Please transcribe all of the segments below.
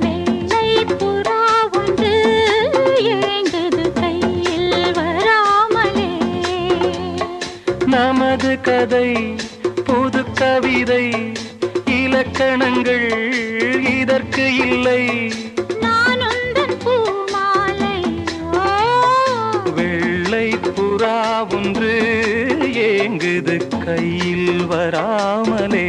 வெள்ளை புறா ஒன்று ஏங்குது கையில் வராமலே. நமது கதை புது கவிதை இலக்கணங்கள் இதற்கு இல்லை. இது கையில் வராமலே.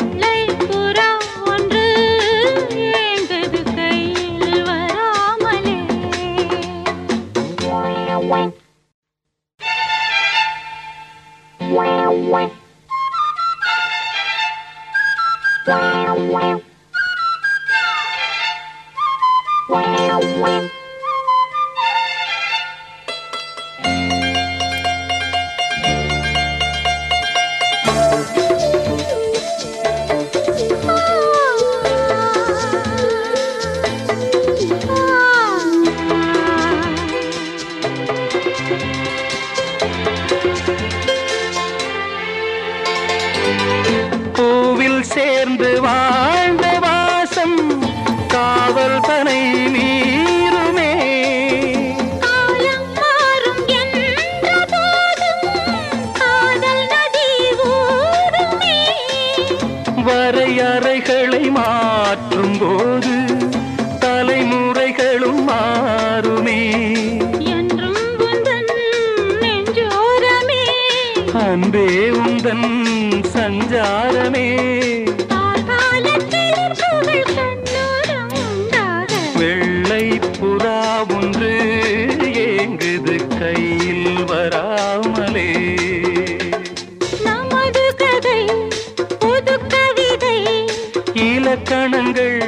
Wow, wow. Wow, wow. பூவில் சேர்ந்து வாழ் அன்பே உந்தன் சஞ்சாரமே. வெள்ளை புறா ஒன்று ஏங்குது கையில் வராமலே. நமது கதை புது கவிதை. இலக்கணங்கள்